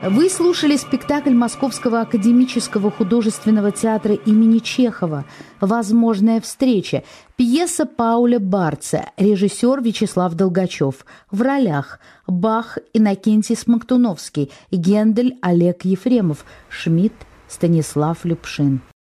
Вы слушали спектакль Московского академического художественного театра имени Чехова «Возможная встреча», пьеса Пауля Барца, режиссер Вячеслав Долгачев, в ролях Бах Иннокентий Смоктуновский, Гендель Олег Ефремов, Шмидт Станислав Любшин.